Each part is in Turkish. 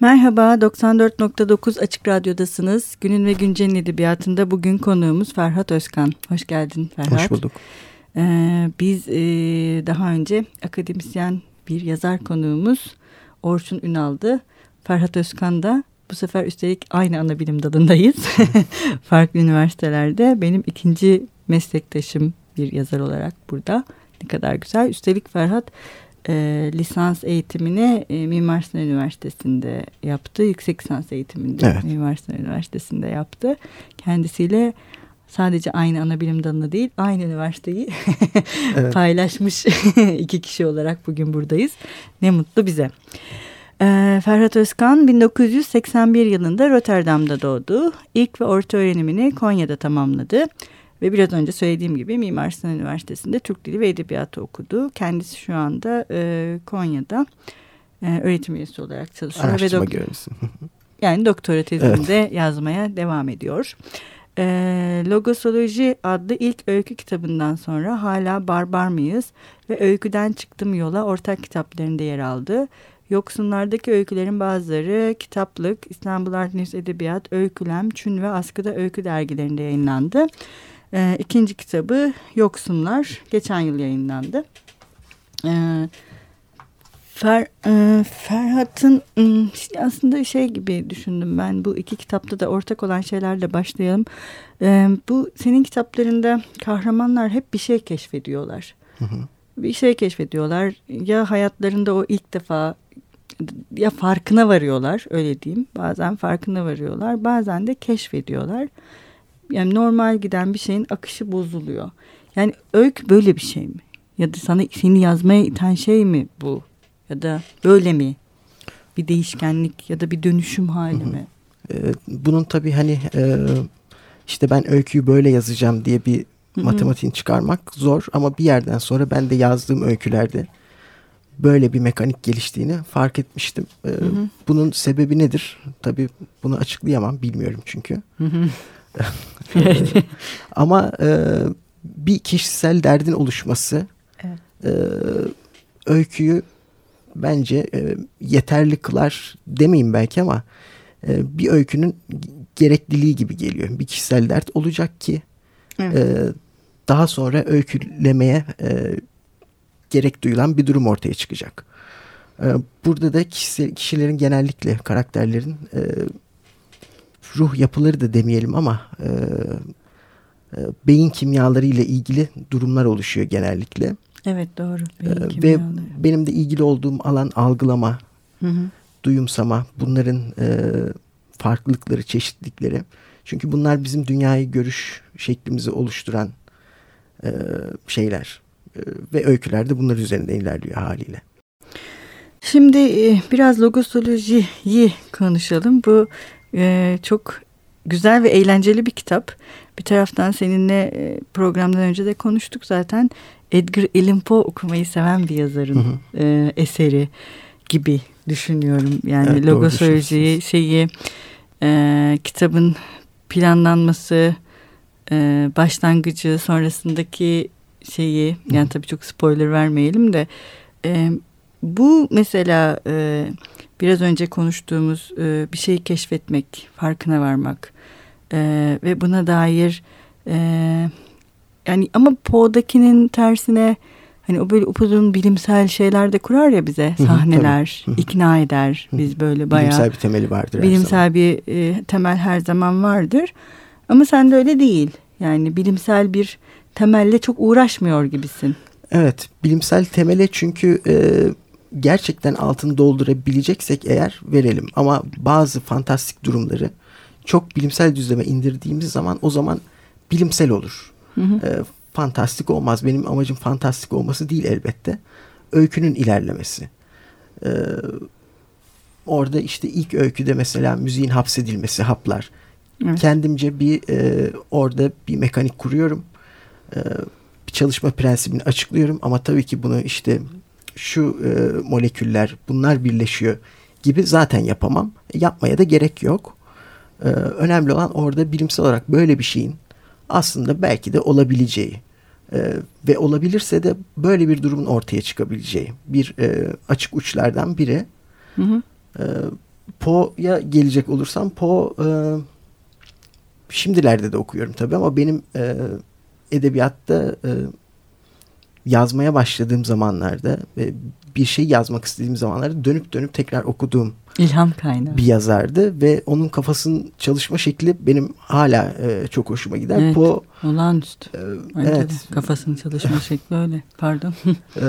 Merhaba, 94.9 Açık Radyo'dasınız. Günün ve Güncel'in edebiyatında bugün konuğumuz Ferhat Özkan. Hoş geldin Ferhat. Hoş bulduk. Ee, biz e, daha önce akademisyen bir yazar konuğumuz Orçun Ünal'dı. Ferhat Özkan da bu sefer üstelik aynı ana bilim dalındayız. Farklı üniversitelerde. Benim ikinci meslektaşım bir yazar olarak burada. Ne kadar güzel. Üstelik Ferhat e, lisans eğitimini e, Mimar Sinan Üniversitesi'nde yaptı. Yüksek lisans eğitiminde evet. Mimar Sinan Üniversitesi'nde yaptı. Kendisiyle sadece aynı ana bilim dalını değil aynı üniversiteyi evet. paylaşmış iki kişi olarak bugün buradayız. Ne mutlu bize. Ee, Ferhat Özkan 1981 yılında Rotterdam'da doğdu. İlk ve orta öğrenimini Konya'da tamamladı. Ve biraz önce söylediğim gibi Mimar Sinan Üniversitesi'nde Türk Dili ve Edebiyatı okudu. Kendisi şu anda e, Konya'da e, öğretim üyesi olarak çalışıyor. Araştırma ve görevlisi. yani doktora tezinde evet. yazmaya devam ediyor. E, Logosoloji adlı ilk öykü kitabından sonra hala barbar mıyız ve öyküden çıktım yola ortak kitaplarında yer aldı. Yoksunlardaki öykülerin bazıları kitaplık, İstanbul Art News Edebiyat, Öykülem, Çün ve Askıda Öykü dergilerinde yayınlandı. E, ikinci kitabı Yoksunlar geçen yıl yayınlandı. E, Fer, e, Ferhat'ın aslında şey gibi düşündüm ben bu iki kitapta da ortak olan şeylerle başlayalım. E, bu senin kitaplarında kahramanlar hep bir şey keşfediyorlar. Hı hı. Bir şey keşfediyorlar ya hayatlarında o ilk defa ya farkına varıyorlar öyle diyeyim. Bazen farkına varıyorlar bazen de keşfediyorlar yani normal giden bir şeyin akışı bozuluyor. Yani öykü böyle bir şey mi? Ya da sana seni yazmaya iten şey mi bu? Ya da böyle mi? Bir değişkenlik ya da bir dönüşüm hali mi? Bunun tabii hani e, işte ben öyküyü böyle yazacağım diye bir matematiğini çıkarmak zor ama bir yerden sonra ben de yazdığım öykülerde böyle bir mekanik geliştiğini fark etmiştim. Bunun sebebi nedir? Tabii bunu açıklayamam bilmiyorum çünkü. Ama e, bir kişisel derdin oluşması evet. e, öyküyü bence e, yeterli kılar demeyeyim belki ama e, bir öykünün gerekliliği gibi geliyor. Bir kişisel dert olacak ki evet. e, daha sonra öykülemeye e, gerek duyulan bir durum ortaya çıkacak. E, burada da kişi, kişilerin genellikle karakterlerin e, ruh yapıları da demeyelim ama e, e, beyin kimyaları ile ilgili durumlar oluşuyor genellikle. Evet doğru. Beyin e, ve benim de ilgili olduğum alan algılama, hı hı. duyumsama, bunların e, farklılıkları, çeşitlilikleri. Çünkü bunlar bizim dünyayı görüş şeklimizi oluşturan e, şeyler. E, ve öyküler de bunlar üzerinde ilerliyor haliyle. Şimdi e, biraz logosolojiyi konuşalım. Bu e, çok güzel ve eğlenceli bir kitap. Bir taraftan seninle e, programdan önce de konuştuk zaten. Edgar Allan Poe okumayı seven bir yazarın hı hı. E, eseri gibi düşünüyorum. Yani evet, logosolojiyi şeyi e, kitabın planlanması e, başlangıcı sonrasındaki şeyi yani tabii çok spoiler vermeyelim de e, bu mesela e, biraz önce konuştuğumuz e, bir şeyi keşfetmek, farkına varmak e, ve buna dair e, yani ama Poe'dakinin tersine hani o böyle upuzun bilimsel şeyler de kurar ya bize sahneler ikna eder biz böyle bayağı bilimsel bir temeli vardır bilimsel bir e, temel her zaman vardır. Ama sen de öyle değil. Yani bilimsel bir temelle çok uğraşmıyor gibisin. Evet bilimsel temele çünkü e, gerçekten altını doldurabileceksek eğer verelim. Ama bazı fantastik durumları çok bilimsel düzleme indirdiğimiz zaman o zaman bilimsel olur. Hı hı. E, fantastik olmaz. Benim amacım fantastik olması değil elbette. Öykünün ilerlemesi. E, orada işte ilk öyküde mesela müziğin hapsedilmesi, haplar. Evet. Kendimce bir e, orada bir mekanik kuruyorum. E, bir çalışma prensibini açıklıyorum ama tabii ki bunu işte şu e, moleküller bunlar birleşiyor gibi zaten yapamam. Yapmaya da gerek yok. E, önemli olan orada bilimsel olarak böyle bir şeyin aslında belki de olabileceği e, ve olabilirse de böyle bir durumun ortaya çıkabileceği bir e, açık uçlardan biri. Hı hı. E, Poe'ya gelecek olursam Poe e, şimdilerde de okuyorum tabii ama benim e, edebiyatta e, yazmaya başladığım zamanlarda ve bir şey yazmak istediğim zamanlarda dönüp dönüp tekrar okuduğum ilham kaynağı bir yazardı ve onun kafasının çalışma şekli benim hala e, çok hoşuma gider. Evet, Poe olağanüstü. e, evet. Kafasının çalışma şekli öyle. Pardon. e,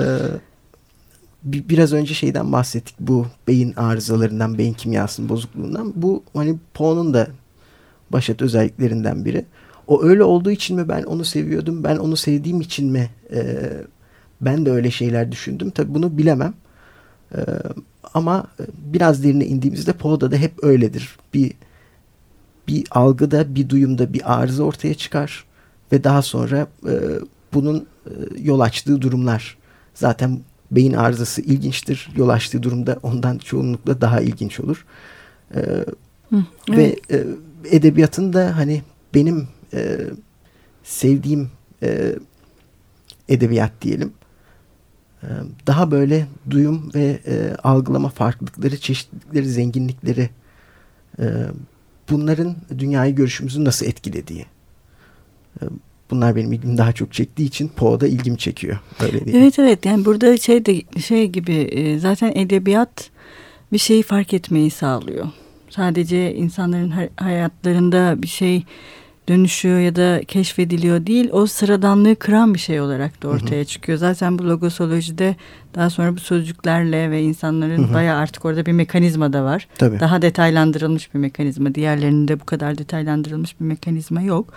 biraz önce şeyden bahsettik bu beyin arızalarından, beyin kimyasının bozukluğundan. Bu hani Poe'nun da başat özelliklerinden biri. O öyle olduğu için mi ben onu seviyordum, ben onu sevdiğim için mi e, ben de öyle şeyler düşündüm. Tabii bunu bilemem. E, ama biraz derine indiğimizde Poe'da da hep öyledir. Bir bir algıda, bir duyumda bir arıza ortaya çıkar ve daha sonra e, bunun e, yol açtığı durumlar zaten beyin arızası ilginçtir. Yol açtığı durumda ondan çoğunlukla daha ilginç olur. E, Hı, evet. Ve e, edebiyatın da hani benim e, sevdiğim e, edebiyat diyelim. E, daha böyle duyum ve e, algılama farklılıkları, çeşitlilikleri, zenginlikleri e, bunların dünyayı görüşümüzü nasıl etkilediği. E, bunlar benim ilgimi daha çok çektiği için Poe'da ilgimi çekiyor. Öyle değil. Evet evet yani burada şey de şey gibi e, zaten edebiyat bir şeyi fark etmeyi sağlıyor. Sadece insanların hayatlarında bir şey dönüşüyor ya da keşfediliyor değil. O sıradanlığı kıran bir şey olarak da ortaya hı hı. çıkıyor. Zaten bu logosolojide daha sonra bu sözcüklerle ve insanların hı hı. bayağı artık orada bir mekanizma da var. Tabii. Daha detaylandırılmış bir mekanizma. Diğerlerinde bu kadar detaylandırılmış bir mekanizma yok.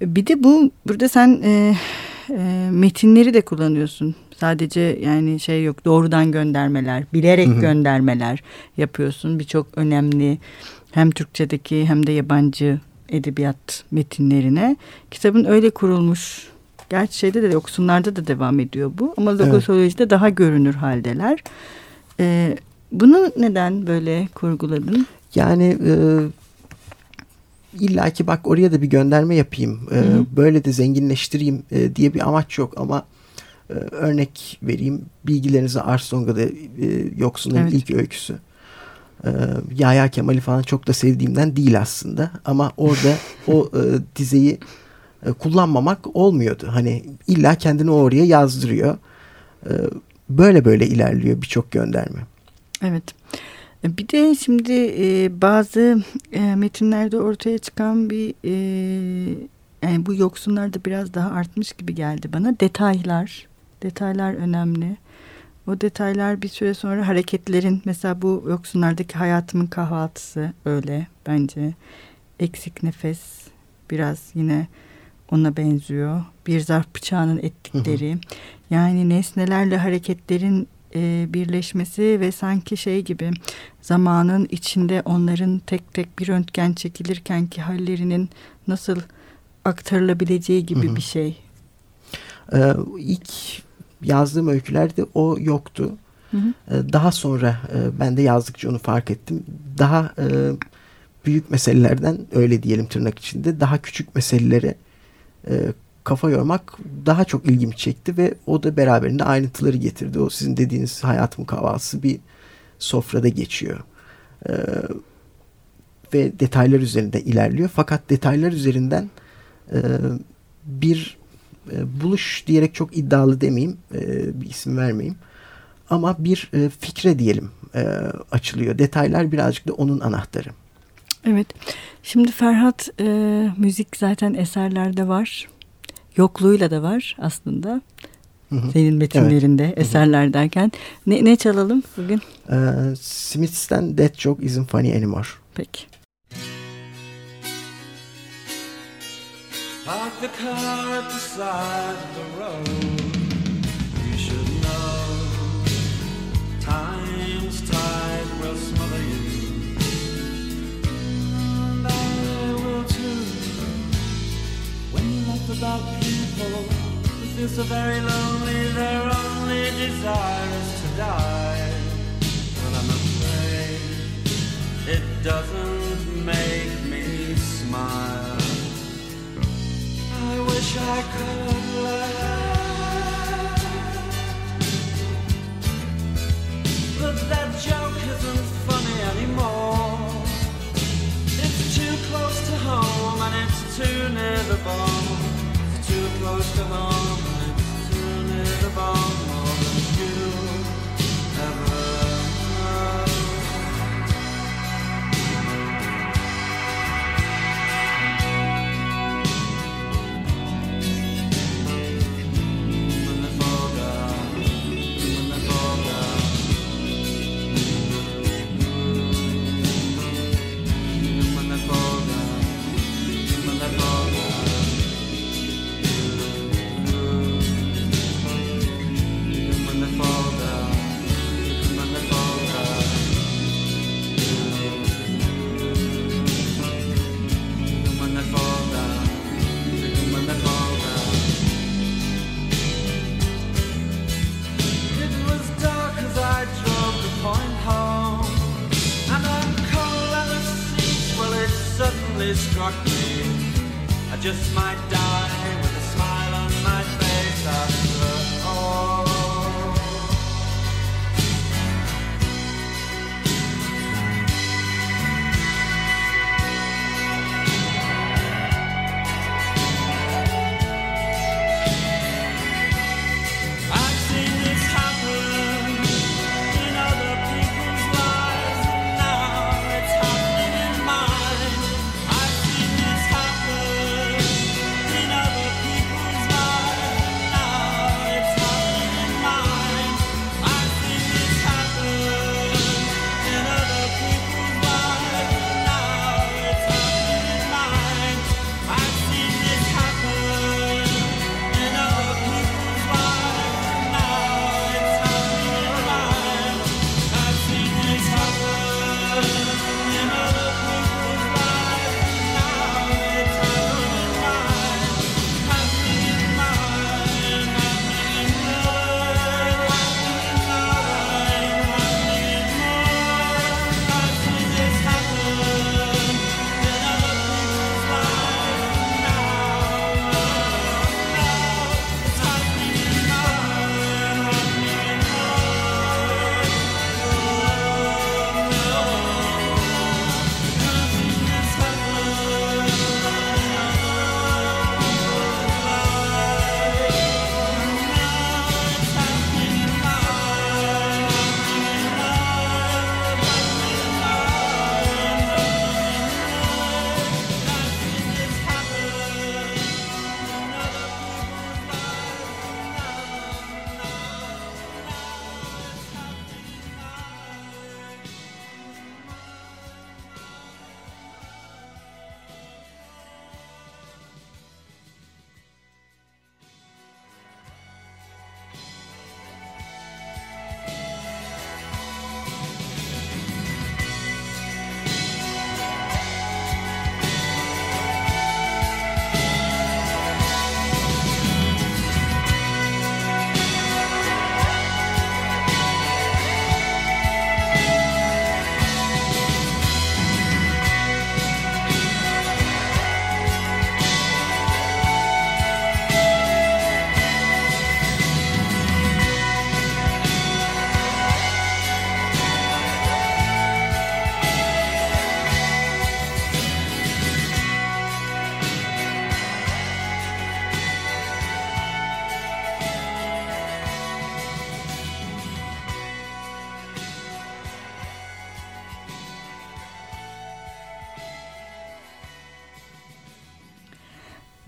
Bir de bu burada sen e, e, metinleri de kullanıyorsun. Sadece yani şey yok doğrudan göndermeler, bilerek hı hı. göndermeler yapıyorsun. Birçok önemli hem Türkçedeki hem de yabancı edebiyat metinlerine. Kitabın öyle kurulmuş. Gerçi şeyde de yoksunlarda da devam ediyor bu. Ama logosolojide evet. daha görünür haldeler. Ee, bunu neden böyle kurguladın? Yani e, illa ki bak oraya da bir gönderme yapayım. E, böyle de zenginleştireyim e, diye bir amaç yok ama e, örnek vereyim. Bilgilerinize Arsonga'da e, Yoksunların evet. ilk öyküsü e, Yahya Kemal'i falan çok da sevdiğimden değil aslında. Ama orada o e, dizeyi e, kullanmamak olmuyordu. Hani illa kendini oraya yazdırıyor. E, böyle böyle ilerliyor birçok gönderme. Evet. E, bir de şimdi e, bazı e, metinlerde ortaya çıkan bir e, yani bu yoksunlar da biraz daha artmış gibi geldi bana. Detaylar, detaylar önemli. O detaylar bir süre sonra hareketlerin mesela bu yoksunlardaki hayatımın kahvaltısı öyle bence. Eksik nefes biraz yine ona benziyor. Bir zarf bıçağının ettikleri. Hı hı. Yani nesnelerle hareketlerin e, birleşmesi ve sanki şey gibi zamanın içinde onların tek tek bir röntgen çekilirken ki hallerinin nasıl aktarılabileceği gibi hı hı. bir şey. Ee, ilk yazdığım öykülerde o yoktu. Hı hı. Ee, daha sonra e, ben de yazdıkça onu fark ettim. Daha e, büyük meselelerden öyle diyelim tırnak içinde daha küçük meselelere e, kafa yormak daha çok ilgimi çekti ve o da beraberinde ayrıntıları getirdi. O sizin dediğiniz hayatım kahvaltısı bir sofrada geçiyor. Ee, ve detaylar üzerinde ilerliyor. Fakat detaylar üzerinden e, bir e, buluş diyerek çok iddialı demeyeyim, e, bir isim vermeyeyim. Ama bir e, fikre diyelim e, açılıyor. Detaylar birazcık da onun anahtarı. Evet. Şimdi Ferhat e, müzik zaten eserlerde var. Yokluğuyla da var aslında. Hı hı. Senin metinlerinde evet. eserler derken. Ne, ne çalalım bugün? Ee, Smiths'ten That Joke Isn't Funny Anymore. Peki. Park the car at the side of the road. You should know time's tide will smother you. And I will too. When you laugh about people who feel so very lonely, their only desire is to die. But I'm afraid it doesn't make me smile. But that joke isn't funny anymore. It's too close to home and it's too near the bone. It's too close to home.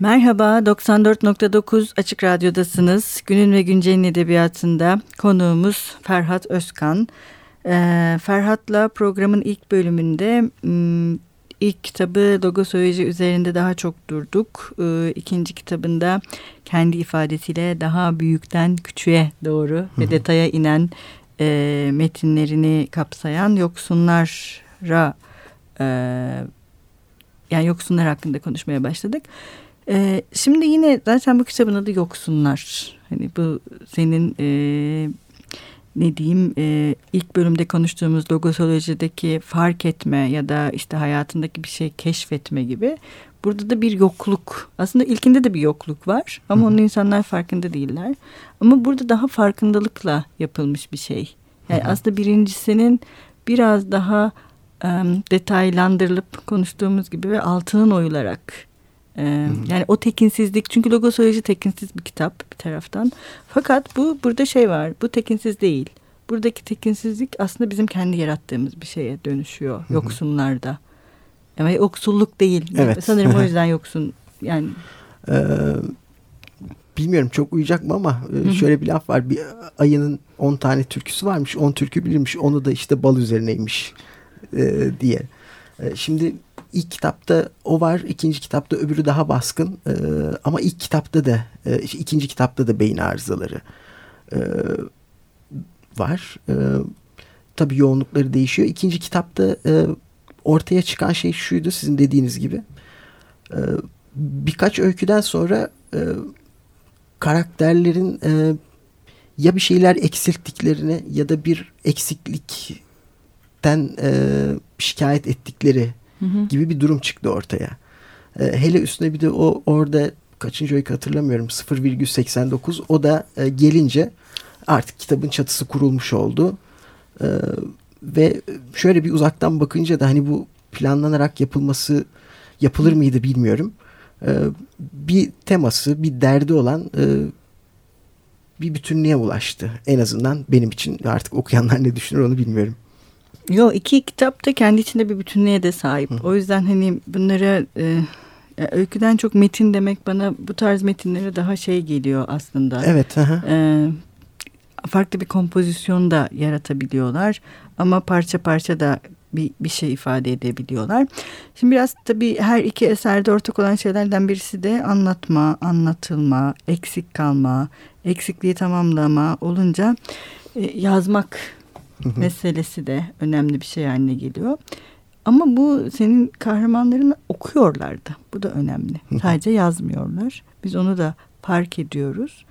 Merhaba, 94.9 Açık Radyo'dasınız. Günün ve Güncel'in edebiyatında konuğumuz Ferhat Özkan. Ee, Ferhat'la programın ilk bölümünde ilk kitabı logosoloji üzerinde daha çok durduk. Ee, ikinci kitabında kendi ifadesiyle daha büyükten küçüğe doğru ve detaya inen e, metinlerini kapsayan yoksunlara e, yani yoksunlar hakkında konuşmaya başladık. Ee, şimdi yine zaten bu kitabın adı Yoksunlar. Hani bu senin e, ne diyeyim e, ilk bölümde konuştuğumuz logosolojideki fark etme ya da işte hayatındaki bir şey keşfetme gibi. Burada da bir yokluk. Aslında ilkinde de bir yokluk var ama onun insanlar farkında değiller. Ama burada daha farkındalıkla yapılmış bir şey. Yani aslında birincisinin biraz daha e, detaylandırılıp konuştuğumuz gibi ve altının oyularak ee, yani o tekinsizlik çünkü logosoloji tekinsiz bir kitap bir taraftan. Fakat bu burada şey var bu tekinsiz değil. Buradaki tekinsizlik aslında bizim kendi yarattığımız bir şeye dönüşüyor yoksunlarda. Ama yoksulluk değil. Evet. Sanırım o yüzden yoksun yani. Ee, bilmiyorum çok uyacak mı ama e, şöyle bir laf var. Bir ayının 10 tane türküsü varmış. 10 türkü bilirmiş. Onu da işte bal üzerineymiş e, diye. E, şimdi ilk kitapta o var. ikinci kitapta öbürü daha baskın. E, ama ilk kitapta da e, ikinci kitapta da beyin arızaları e, var. E, tabii yoğunlukları değişiyor. İkinci kitapta e, ortaya çıkan şey şuydu sizin dediğiniz gibi. E, birkaç öyküden sonra e, karakterlerin e, ya bir şeyler eksilttiklerini ya da bir eksiklikten e, şikayet ettikleri Hı gibi bir durum çıktı ortaya. E, hele üstüne bir de o orada kaçıncı öykü hatırlamıyorum 0,89 o da e, gelince artık kitabın çatısı kurulmuş oldu. E, ve şöyle bir uzaktan bakınca da hani bu planlanarak yapılması yapılır mıydı bilmiyorum. E, bir teması, bir derdi olan e, bir bütünlüğe ulaştı. En azından benim için artık okuyanlar ne düşünür onu bilmiyorum. Yo iki kitap da kendi içinde bir bütünlüğe de sahip. Hı. O yüzden hani bunlara e, öyküden çok metin demek bana bu tarz metinlere daha şey geliyor aslında. Evet. Aha. E, farklı bir kompozisyon da yaratabiliyorlar ama parça parça da bir, bir şey ifade edebiliyorlar. Şimdi biraz tabii her iki eserde ortak olan şeylerden birisi de anlatma, anlatılma, eksik kalma, eksikliği tamamlama olunca e, yazmak meselesi de önemli bir şey haline geliyor. Ama bu senin kahramanların okuyorlardı. Bu da önemli. Sadece yazmıyorlar. Biz onu da fark ediyoruz.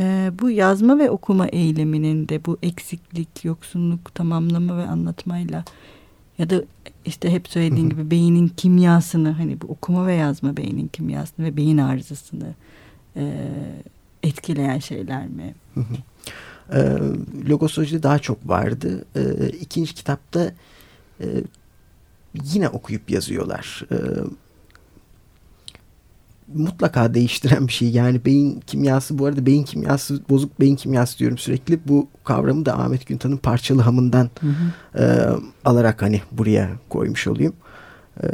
Ee, bu yazma ve okuma eyleminin de bu eksiklik, yoksunluk, tamamlama ve anlatmayla ya da işte hep söylediğin gibi beynin kimyasını hani bu okuma ve yazma beynin kimyasını ve beyin arızasını e, etkileyen şeyler mi? E, logosoloji daha çok vardı. E, ikinci kitapta e, yine okuyup yazıyorlar. E, mutlaka değiştiren bir şey. Yani beyin kimyası bu arada beyin kimyası bozuk beyin kimyası diyorum sürekli. Bu kavramı da Ahmet Güntan'ın parçalı hamından hı hı. E, alarak hani buraya koymuş olayım. E,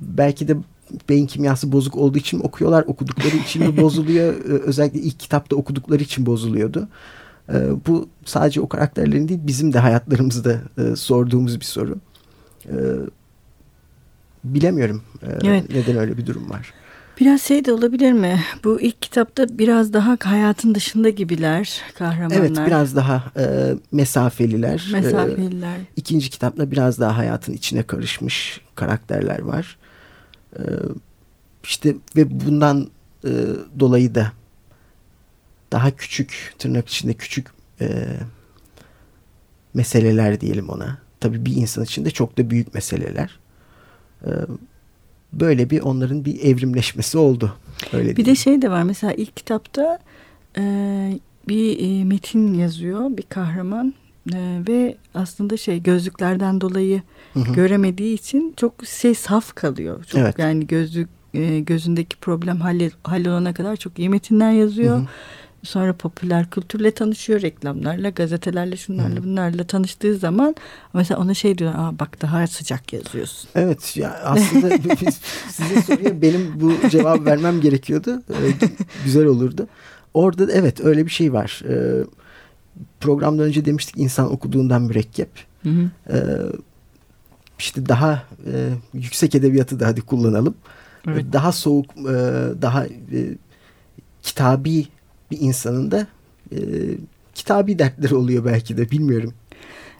belki de beyin kimyası bozuk olduğu için mi okuyorlar, okudukları için mi bozuluyor? E, özellikle ilk kitapta okudukları için bozuluyordu. E, bu sadece o karakterlerin değil bizim de hayatlarımızda e, sorduğumuz bir soru. E, bilemiyorum e, evet. neden öyle bir durum var. Biraz şey de olabilir mi? Bu ilk kitapta biraz daha hayatın dışında gibiler kahramanlar. Evet biraz daha e, mesafeliler. Mesafeliler. E, ikinci kitapta biraz daha hayatın içine karışmış karakterler var. E, işte ve bundan e, dolayı da daha küçük tırnak içinde küçük e, meseleler diyelim ona. Tabii bir insan için de çok da büyük meseleler. E, böyle bir onların bir evrimleşmesi oldu. Öyle bir diyeyim. de şey de var mesela ilk kitapta e, bir e, metin yazıyor bir kahraman e, ve aslında şey gözlüklerden dolayı hı hı. göremediği için çok şey saf kalıyor. Çok evet. yani gözlük e, gözündeki problem halle, hallolana kadar çok iyi metinler yazıyor. Hı hı. Sonra popüler kültürle tanışıyor, reklamlarla, gazetelerle, şunlarla, hmm. bunlarla tanıştığı zaman mesela ona şey diyor, Aa, bak daha sıcak yazıyorsun. Evet, ya aslında biz, size soruya benim bu cevap vermem gerekiyordu. Ee, güzel olurdu. Orada evet öyle bir şey var. Ee, programdan önce demiştik insan okuduğundan mürekkep. Hı hı. Ee, işte daha e, yüksek edebiyatı da hadi kullanalım. Evet. Daha soğuk, e, daha e, kitabi bir insanın da e, kitabi dertleri oluyor belki de bilmiyorum.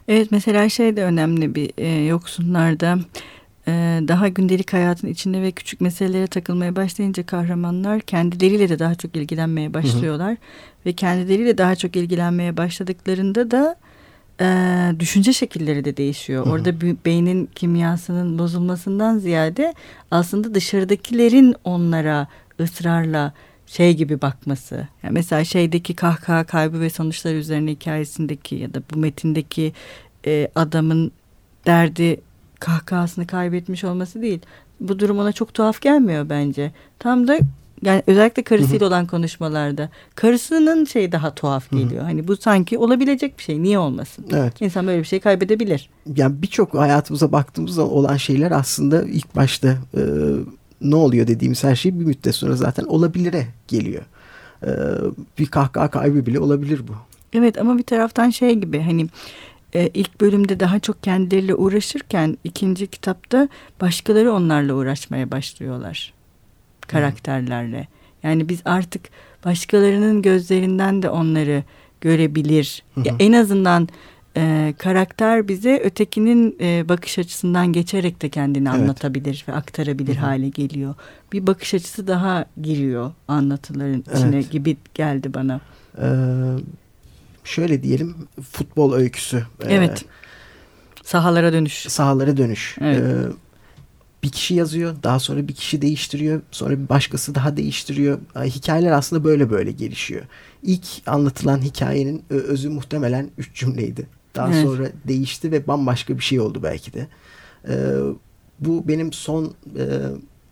Evet mesela şey de önemli bir e, yoksunlarda e, daha gündelik hayatın içinde ve küçük meselelere takılmaya başlayınca kahramanlar kendileriyle de daha çok ilgilenmeye başlıyorlar. Hı hı. Ve kendileriyle daha çok ilgilenmeye başladıklarında da e, düşünce şekilleri de değişiyor. Hı hı. Orada beynin kimyasının bozulmasından ziyade aslında dışarıdakilerin onlara ısrarla şey gibi bakması. Yani mesela şeydeki kahkaha kaybı ve sonuçlar üzerine hikayesindeki ya da bu metindeki e, adamın derdi kahkahasını kaybetmiş olması değil. Bu durum ona çok tuhaf gelmiyor bence. Tam da yani özellikle karısıyla olan konuşmalarda karısının şey daha tuhaf geliyor. Hani bu sanki olabilecek bir şey. Niye olmasın? Evet. İnsan böyle bir şey kaybedebilir. Yani birçok hayatımıza baktığımızda olan şeyler aslında ilk başta e, ne oluyor dediğimiz her şey bir müddet sonra zaten olabilire geliyor. Ee, bir kahkaha kaybı bile olabilir bu. Evet ama bir taraftan şey gibi hani e, ilk bölümde daha çok kendileriyle uğraşırken ikinci kitapta başkaları onlarla uğraşmaya başlıyorlar. Karakterlerle. Yani biz artık başkalarının gözlerinden de onları görebilir. Hı hı. Ya en azından e, karakter bize ötekinin e, bakış açısından geçerek de kendini evet. anlatabilir ve aktarabilir Hı-hı. hale geliyor. Bir bakış açısı daha giriyor anlatıların içine evet. gibi geldi bana. Ee, şöyle diyelim futbol öyküsü. Ee, evet. Sahalara dönüş. Sahalara dönüş. Evet. Ee, bir kişi yazıyor, daha sonra bir kişi değiştiriyor, sonra bir başkası daha değiştiriyor. Ay, Hikayeler aslında böyle böyle gelişiyor. İlk anlatılan hikayenin ö- özü muhtemelen üç cümleydi. Daha Evet. sonra değişti ve bambaşka bir şey oldu belki de. Ee, bu benim son e,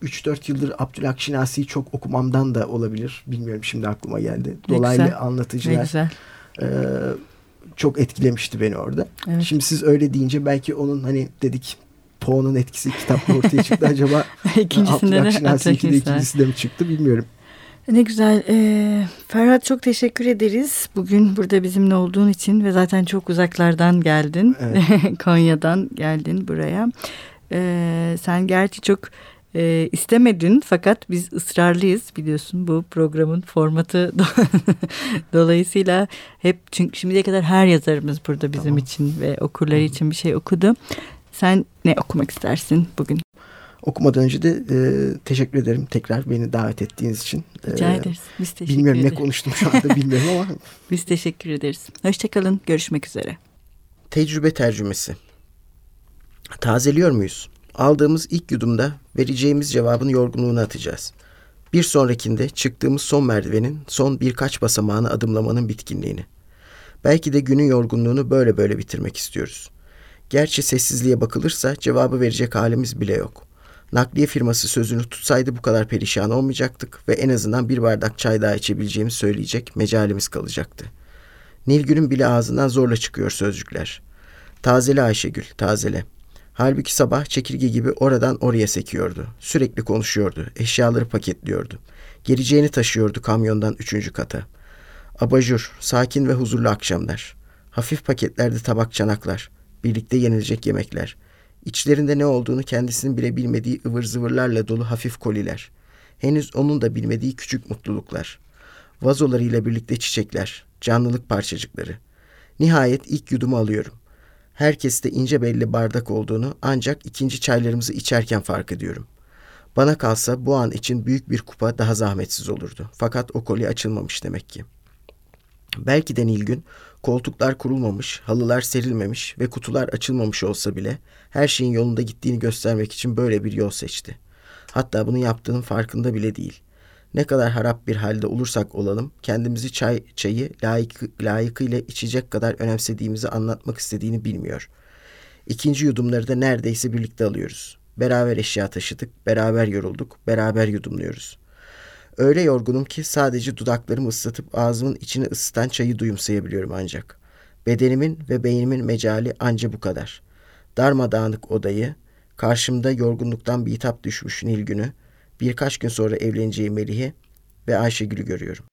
3-4 yıldır Abdülhak Şinasi'yi çok okumamdan da olabilir. Bilmiyorum şimdi aklıma geldi. Ne Dolaylı. Ne anlatıcılar güzel. E, çok etkilemişti beni orada. Evet. Şimdi siz öyle deyince belki onun hani dedik Poe'nun etkisi kitapta ortaya çıktı. Acaba İkincisinde de Şinasi Abdülhak 2'de Şinasi. ikincisi de mi çıktı bilmiyorum. Ne güzel. Ee, Ferhat çok teşekkür ederiz. Bugün burada bizimle olduğun için ve zaten çok uzaklardan geldin. Evet. Konya'dan geldin buraya. Ee, sen gerçi çok e, istemedin fakat biz ısrarlıyız biliyorsun bu programın formatı do- dolayısıyla hep çünkü şimdiye kadar her yazarımız burada bizim Tamam. için ve okurları için bir şey okudu. Sen ne okumak istersin bugün? Okumadan önce de e, teşekkür ederim tekrar beni davet ettiğiniz için. Rica E, ederiz. Biz teşekkür Bilmiyorum ne ederiz. konuştum şu anda bilmiyorum ama Biz teşekkür ederiz. Hoşçakalın. Görüşmek üzere. Tecrübe tercümesi. Tazeliyor muyuz? Aldığımız ilk yudumda vereceğimiz cevabın yorgunluğunu atacağız. Bir sonrakinde çıktığımız son merdivenin son birkaç basamağını adımlamanın bitkinliğini. Belki de günün yorgunluğunu böyle böyle bitirmek istiyoruz. Gerçi sessizliğe bakılırsa cevabı verecek halimiz bile yok. Nakliye firması sözünü tutsaydı bu kadar perişan olmayacaktık ve en azından bir bardak çay daha içebileceğimizi söyleyecek mecalimiz kalacaktı. Nilgün'ün bile ağzından zorla çıkıyor sözcükler. Tazele Ayşegül, tazele. Halbuki sabah çekirge gibi oradan oraya sekiyordu. Sürekli konuşuyordu, eşyaları paketliyordu. Geleceğini taşıyordu kamyondan üçüncü kata. Abajur, sakin ve huzurlu akşamlar. Hafif paketlerde tabak çanaklar. Birlikte yenilecek yemekler. İçlerinde ne olduğunu kendisinin bile bilmediği ıvır zıvırlarla dolu hafif koliler. Henüz onun da bilmediği küçük mutluluklar. Vazolarıyla birlikte çiçekler, canlılık parçacıkları. Nihayet ilk yudumu alıyorum. Herkeste ince belli bardak olduğunu ancak ikinci çaylarımızı içerken fark ediyorum. Bana kalsa bu an için büyük bir kupa daha zahmetsiz olurdu. Fakat o koli açılmamış demek ki. Belki de Nilgün koltuklar kurulmamış, halılar serilmemiş ve kutular açılmamış olsa bile her şeyin yolunda gittiğini göstermek için böyle bir yol seçti. Hatta bunu yaptığının farkında bile değil. Ne kadar harap bir halde olursak olalım, kendimizi çay çayı layık, layıkıyla içecek kadar önemsediğimizi anlatmak istediğini bilmiyor. İkinci yudumları da neredeyse birlikte alıyoruz. Beraber eşya taşıdık, beraber yorulduk, beraber yudumluyoruz. Öyle yorgunum ki sadece dudaklarımı ıslatıp ağzımın içini ısıtan çayı duyumsayabiliyorum ancak. Bedenimin ve beynimin mecali anca bu kadar. Darmadağınık odayı, karşımda yorgunluktan bitap düşmüş Nilgün'ü, birkaç gün sonra evleneceği Melih'i ve Ayşegül'ü görüyorum.